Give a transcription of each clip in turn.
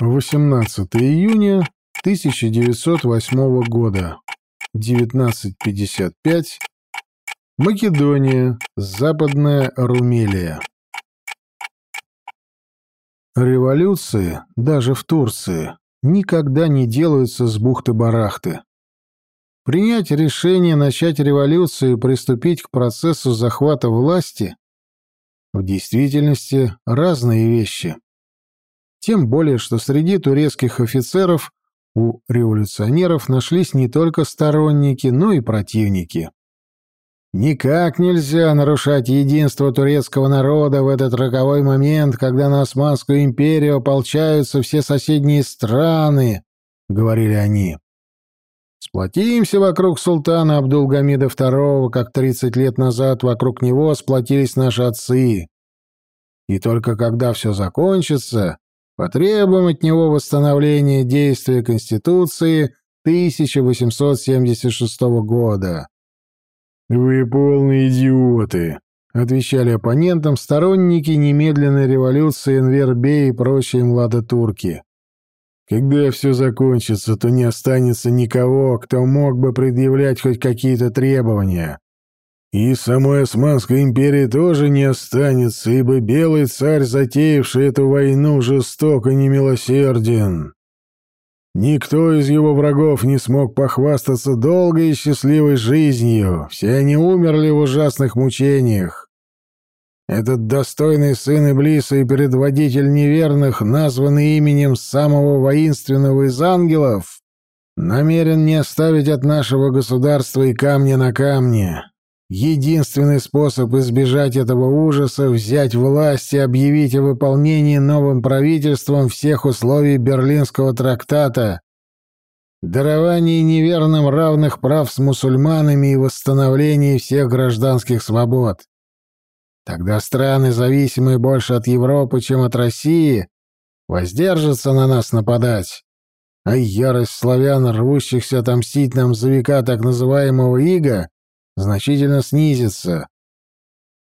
18 июня 1908 года. 19.55. Македония. Западная Румелия. Революции, даже в Турции, никогда не делаются с бухты-барахты. Принять решение начать революцию и приступить к процессу захвата власти в действительности разные вещи. Тем более, что среди турецких офицеров у революционеров нашлись не только сторонники, но и противники. Никак нельзя нарушать единство турецкого народа в этот роковой момент, когда на Османскую империю ополчаются все соседние страны, — говорили они. Сплотимся вокруг султана Абдулгамида II, как 30 лет назад вокруг него сплотились наши отцы. И только когда все закончится, Потребуем от него восстановления действия Конституции 1876 года. «Вы полные идиоты», — отвечали оппонентам сторонники немедленной революции Энвербе и прочие младотурки. «Когда все закончится, то не останется никого, кто мог бы предъявлять хоть какие-то требования. И самой Османской империи тоже не останется, ибо белый царь, затеявший эту войну, жесток и немилосерден. Никто из его врагов не смог похвастаться долгой и счастливой жизнью, все они умерли в ужасных мучениях. Этот достойный сын Иблиса и предводитель неверных, названный именем самого воинственного из ангелов, намерен не оставить от нашего государства и камня на камне. Единственный способ избежать этого ужаса — взять власть и объявить о выполнении новым правительством всех условий Берлинского трактата, даровании неверным равных прав с мусульманами и восстановлении всех гражданских свобод. Тогда страны, зависимые больше от Европы, чем от России, воздержатся на нас нападать, а ярость славян, рвущихся отомстить нам за века так называемого Ига, значительно снизится.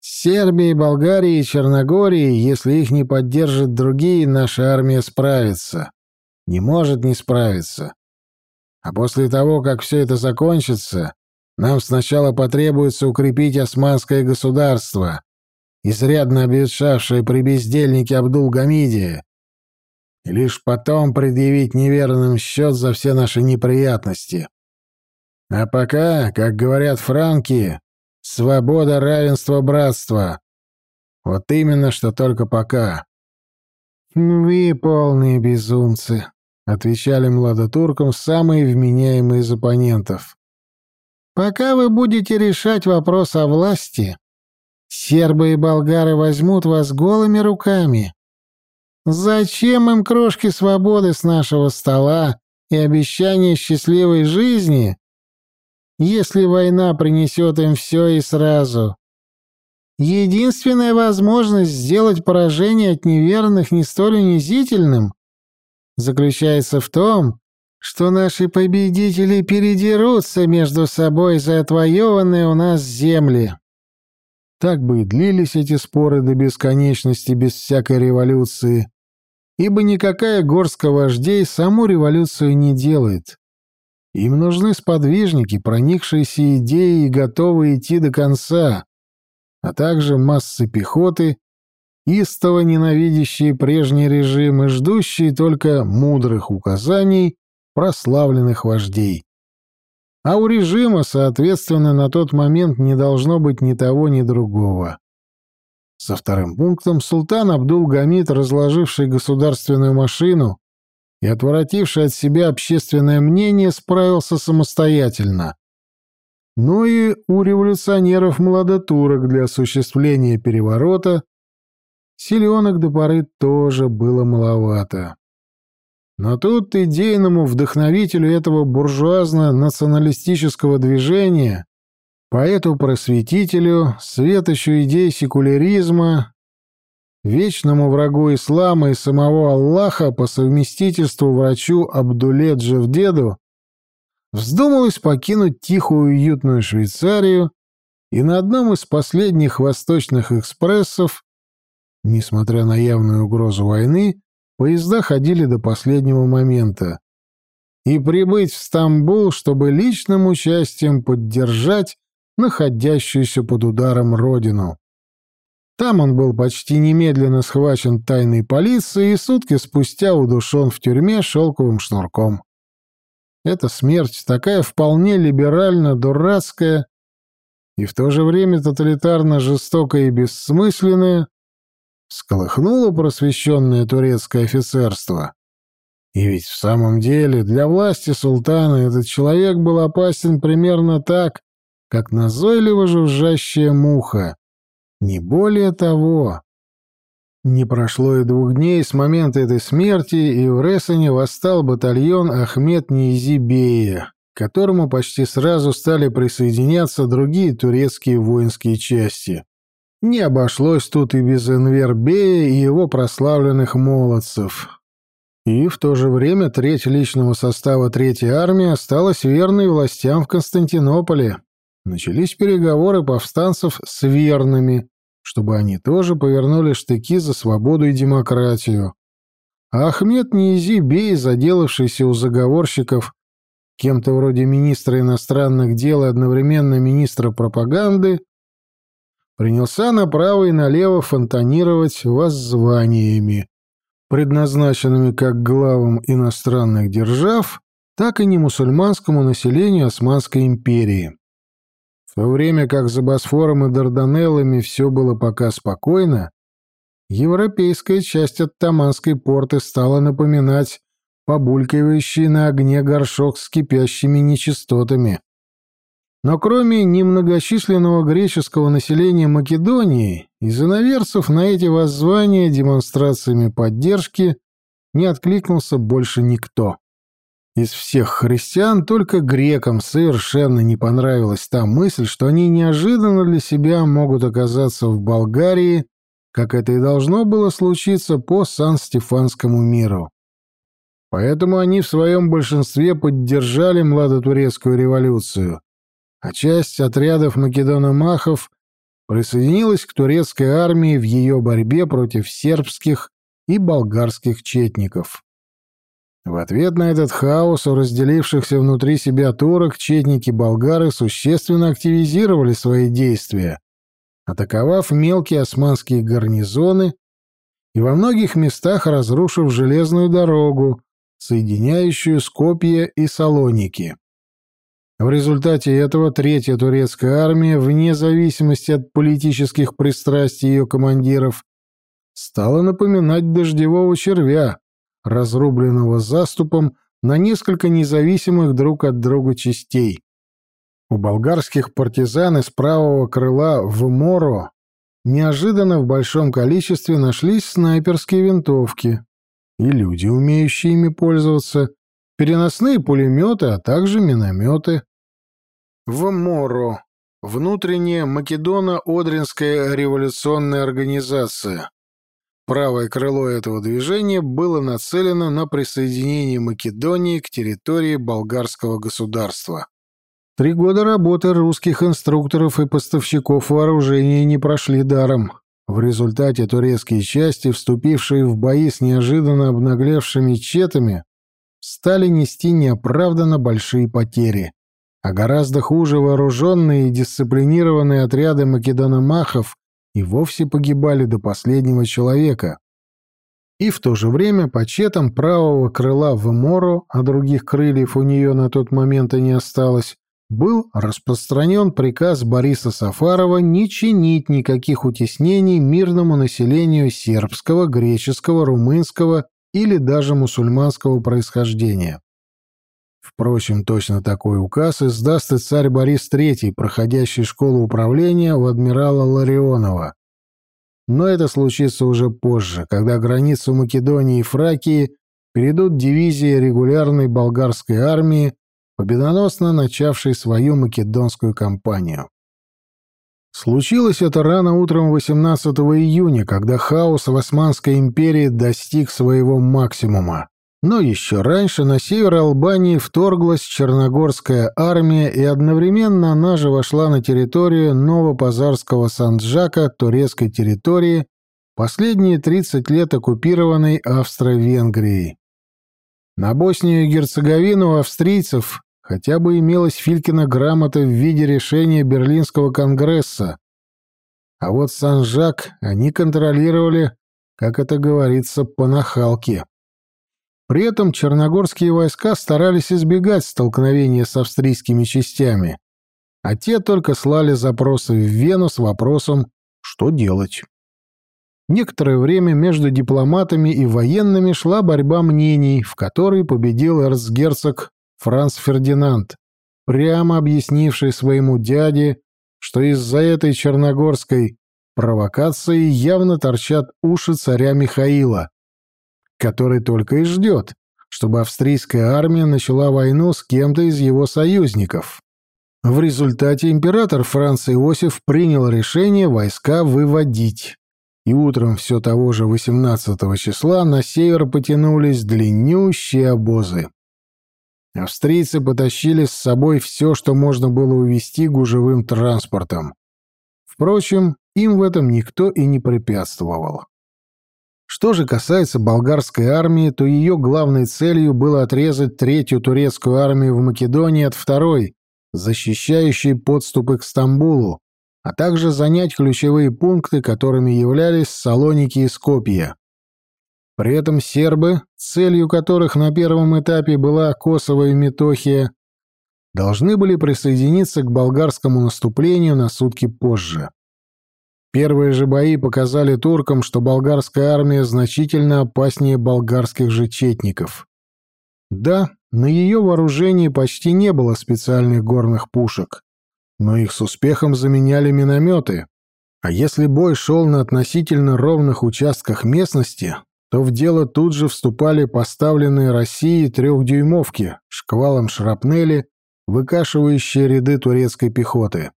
С Сербией, Болгарией и Черногорией, если их не поддержат другие, наша армия справится. Не может не справиться. А после того, как все это закончится, нам сначала потребуется укрепить османское государство, изрядно обветшавшее при бездельнике Абдул-Гамиде, и лишь потом предъявить неверным счет за все наши неприятности. А пока, как говорят франки, свобода, равенство, братство. Вот именно, что только пока. «Вы полные безумцы», — отвечали младотуркам самые вменяемые из оппонентов. «Пока вы будете решать вопрос о власти, сербы и болгары возьмут вас голыми руками. Зачем им крошки свободы с нашего стола и обещание счастливой жизни, если война принесет им все и сразу. Единственная возможность сделать поражение от неверных не столь унизительным заключается в том, что наши победители передерутся между собой за отвоеванные у нас земли. Так бы и длились эти споры до бесконечности без всякой революции, ибо никакая горстка вождей саму революцию не делает. Им нужны сподвижники, проникшиеся идеей и готовые идти до конца, а также массы пехоты, истово ненавидящие прежний режим и ждущие только мудрых указаний прославленных вождей. А у режима, соответственно, на тот момент не должно быть ни того, ни другого. Со вторым пунктом султан Абдул-Гамид, разложивший государственную машину, и, отворотивший от себя общественное мнение, справился самостоятельно. Но и у революционеров-младотурок для осуществления переворота силенок до поры тоже было маловато. Но тут идейному вдохновителю этого буржуазно-националистического движения, поэту-просветителю, светочу идей секуляризма вечному врагу ислама и самого Аллаха по совместительству врачу Абдуле Джевдеду, вздумалось покинуть тихую уютную Швейцарию и на одном из последних восточных экспрессов, несмотря на явную угрозу войны, поезда ходили до последнего момента, и прибыть в Стамбул, чтобы личным участием поддержать находящуюся под ударом родину. Там он был почти немедленно схвачен тайной полицией и сутки спустя удушен в тюрьме шелковым шнурком. Эта смерть такая вполне либерально-дурацкая и в то же время тоталитарно жестокая и бессмысленная, сколыхнула просвещенное турецкое офицерство. И ведь в самом деле для власти султана этот человек был опасен примерно так, как назойливо жужжащая муха. Не более того. Не прошло и двух дней с момента этой смерти, и в Ресане восстал батальон Ахмед Низибея, к которому почти сразу стали присоединяться другие турецкие воинские части. Не обошлось тут и без Энвербея и его прославленных молодцев. И в то же время треть личного состава Третьей армии осталась верной властям в Константинополе. Начались переговоры повстанцев с верными, чтобы они тоже повернули штыки за свободу и демократию. А Ахмед Низи Бей, заделавшийся у заговорщиков кем-то вроде министра иностранных дел и одновременно министра пропаганды, принялся направо и налево фонтанировать воззваниями, предназначенными как главам иностранных держав, так и немусульманскому населению Османской империи. В то время как за Босфором и Дарданеллами все было пока спокойно, европейская часть Оттаманской порты стала напоминать побулькивающий на огне горшок с кипящими нечистотами. Но кроме немногочисленного греческого населения Македонии, из иноверцев на эти воззвания демонстрациями поддержки не откликнулся больше никто. Из всех христиан только грекам совершенно не понравилась та мысль, что они неожиданно для себя могут оказаться в Болгарии, как это и должно было случиться по Сан-Стефанскому миру. Поэтому они в своем большинстве поддержали младотурецкую революцию, а часть отрядов македономахов присоединилась к турецкой армии в ее борьбе против сербских и болгарских четников. В ответ на этот хаос у разделившихся внутри себя турок четники-болгары существенно активизировали свои действия, атаковав мелкие османские гарнизоны и во многих местах разрушив железную дорогу, соединяющую Скопье и Салоники. В результате этого Третья турецкая армия, вне зависимости от политических пристрастий ее командиров, стала напоминать дождевого червя, разрубленного заступом на несколько независимых друг от друга частей. У болгарских партизан из правого крыла в Моро неожиданно в большом количестве нашлись снайперские винтовки и люди, умеющие ими пользоваться, переносные пулеметы, а также минометы. В Моро. Внутренняя Македоно-Одринская революционная организация. Правое крыло этого движения было нацелено на присоединение Македонии к территории болгарского государства. Три года работы русских инструкторов и поставщиков вооружения не прошли даром. В результате турецкие части, вступившие в бои с неожиданно обнаглевшими четами, стали нести неоправданно большие потери. А гораздо хуже вооруженные и дисциплинированные отряды македономахов и вовсе погибали до последнего человека. И в то же время почетом правого крыла в Мору, а других крыльев у нее на тот момент и не осталось, был распространен приказ Бориса Сафарова не чинить никаких утеснений мирному населению сербского, греческого, румынского или даже мусульманского происхождения. Впрочем, точно такой указ издаст и царь Борис III, проходящий школу управления у адмирала Ларионова. Но это случится уже позже, когда границу Македонии и Фракии перейдут дивизии регулярной болгарской армии, победоносно начавшей свою македонскую кампанию. Случилось это рано утром 18 июня, когда хаос в Османской империи достиг своего максимума. Но еще раньше на север Албании вторглась Черногорская армия, и одновременно она же вошла на территорию Новопазарского Санджака, турецкой территории, последние 30 лет оккупированной Австро-Венгрией. На Боснию и Герцеговину австрийцев хотя бы имелась Филькина грамота в виде решения Берлинского конгресса, а вот Сан-Жак они контролировали, как это говорится, по нахалке. При этом черногорские войска старались избегать столкновения с австрийскими частями, а те только слали запросы в Вену с вопросом «что делать?». Некоторое время между дипломатами и военными шла борьба мнений, в которой победил эрцгерцог Франц Фердинанд, прямо объяснивший своему дяде, что из-за этой черногорской провокации явно торчат уши царя Михаила, который только и ждет, чтобы австрийская армия начала войну с кем-то из его союзников. В результате император Франц Иосиф принял решение войска выводить. И утром все того же 18 числа на север потянулись длиннющие обозы. Австрийцы потащили с собой все, что можно было увезти гужевым транспортом. Впрочем, им в этом никто и не препятствовал. Что же касается болгарской армии, то ее главной целью было отрезать третью турецкую армию в Македонии от второй, защищающей подступы к Стамбулу, а также занять ключевые пункты, которыми являлись Салоники и Скопья. При этом сербы, целью которых на первом этапе была Косово и Метохия, должны были присоединиться к болгарскому наступлению на сутки позже. Первые же бои показали туркам, что болгарская армия значительно опаснее болгарских же четников. Да, на ее вооружении почти не было специальных горных пушек, но их с успехом заменяли минометы. А если бой шел на относительно ровных участках местности, то в дело тут же вступали поставленные Россией трехдюймовки, шквалом шрапнели, выкашивающие ряды турецкой пехоты.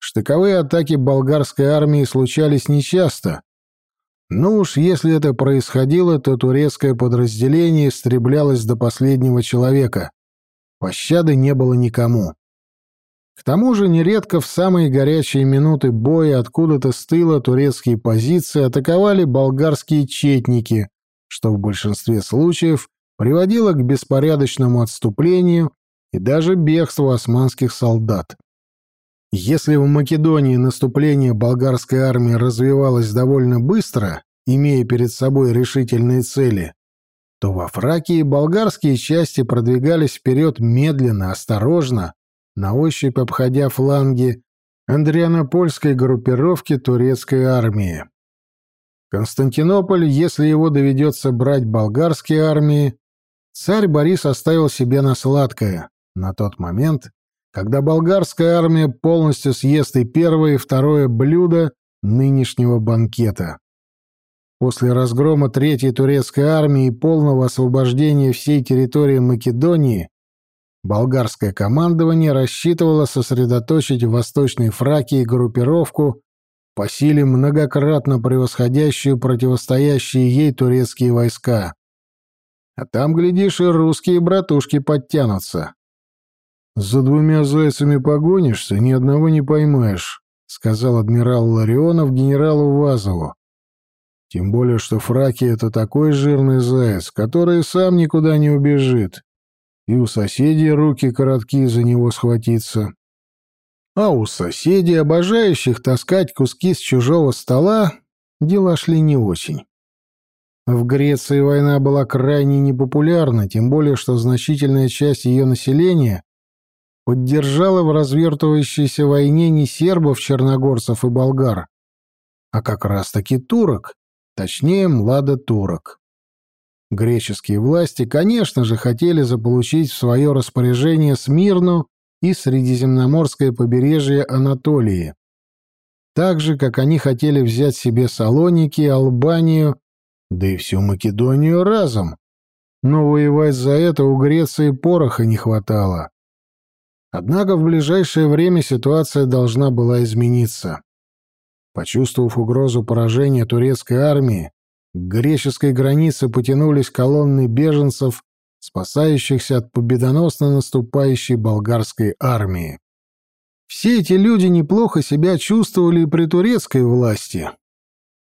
Штыковые атаки болгарской армии случались нечасто, но уж если это происходило, то турецкое подразделение истреблялось до последнего человека. Пощады не было никому. К тому же нередко в самые горячие минуты боя откуда-то с тыла турецкие позиции атаковали болгарские четники, что в большинстве случаев приводило к беспорядочному отступлению и даже бегству османских солдат. Если в Македонии наступление болгарской армии развивалось довольно быстро, имея перед собой решительные цели, то во Фракии болгарские части продвигались вперед медленно, осторожно, на ощупь обходя фланги андрианопольской группировки турецкой армии. Константинополь, если его доведется брать болгарские армии, царь Борис оставил себе на сладкое. На тот момент когда болгарская армия полностью съест и первое, и второе блюдо нынешнего банкета. После разгрома Третьей турецкой армии и полного освобождения всей территории Македонии болгарское командование рассчитывало сосредоточить в Восточной Фракии группировку по силе многократно превосходящую противостоящие ей турецкие войска. А там, глядишь, и русские братушки подтянутся. «За двумя зайцами погонишься, ни одного не поймаешь», — сказал адмирал Ларионов генералу Вазову. «Тем более, что Фраки — это такой жирный заяц, который сам никуда не убежит, и у соседей руки короткие за него схватиться. А у соседей, обожающих таскать куски с чужого стола, дела шли не очень». В Греции война была крайне непопулярна, тем более, что значительная часть ее населения поддержала в развертывающейся войне не сербов, черногорцев и болгар, а как раз-таки турок, точнее, младотурок. Греческие власти, конечно же, хотели заполучить в свое распоряжение Смирну и Средиземноморское побережье Анатолии, так же, как они хотели взять себе Салоники, Албанию, да и всю Македонию разом. Но воевать за это у Греции пороха не хватало. Однако в ближайшее время ситуация должна была измениться. Почувствовав угрозу поражения турецкой армии, к греческой границе потянулись колонны беженцев, спасающихся от победоносно наступающей болгарской армии. Все эти люди неплохо себя чувствовали и при турецкой власти.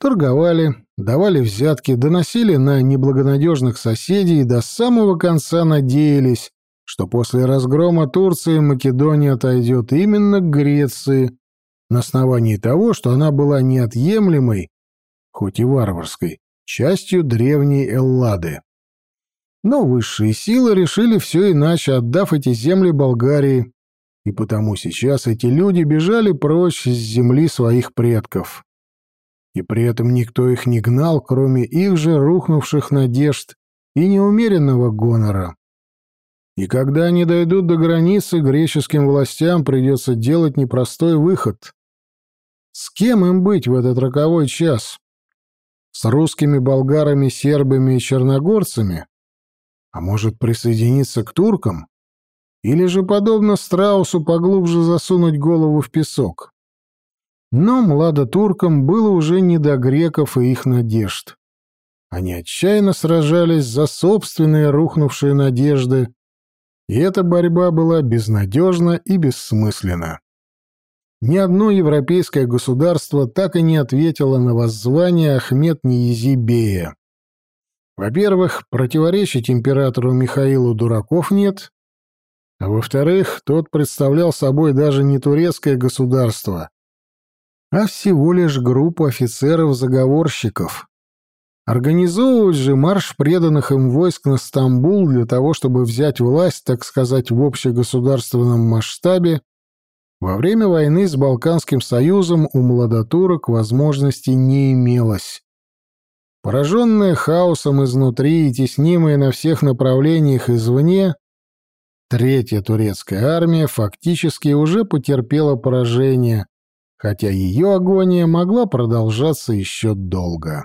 Торговали, давали взятки, доносили на неблагонадежных соседей и до самого конца надеялись, что после разгрома Турции Македония отойдет именно к Греции на основании того, что она была неотъемлемой, хоть и варварской, частью древней Эллады. Но высшие силы решили все иначе, отдав эти земли Болгарии, и потому сейчас эти люди бежали прочь с земли своих предков. И при этом никто их не гнал, кроме их же рухнувших надежд и неумеренного гонора. И когда они дойдут до границы, греческим властям придется делать непростой выход. С кем им быть в этот роковой час? С русскими, болгарами, сербами и черногорцами? А может присоединиться к туркам? Или же, подобно страусу, поглубже засунуть голову в песок? Но младотуркам было уже не до греков и их надежд. Они отчаянно сражались за собственные рухнувшие надежды, и эта борьба была безнадежна и бессмысленна. Ни одно европейское государство так и не ответило на воззвание Ахмед Ниезибея. Во-первых, противоречить императору Михаилу дураков нет, а во-вторых, тот представлял собой даже не турецкое государство, а всего лишь группу офицеров-заговорщиков, Организовывать же марш преданных им войск на Стамбул для того, чтобы взять власть, так сказать, в общегосударственном масштабе, во время войны с Балканским союзом у младотурок возможности не имелось. Пораженная хаосом изнутри и теснимая на всех направлениях извне, Третья турецкая армия фактически уже потерпела поражение, хотя ее агония могла продолжаться еще долго.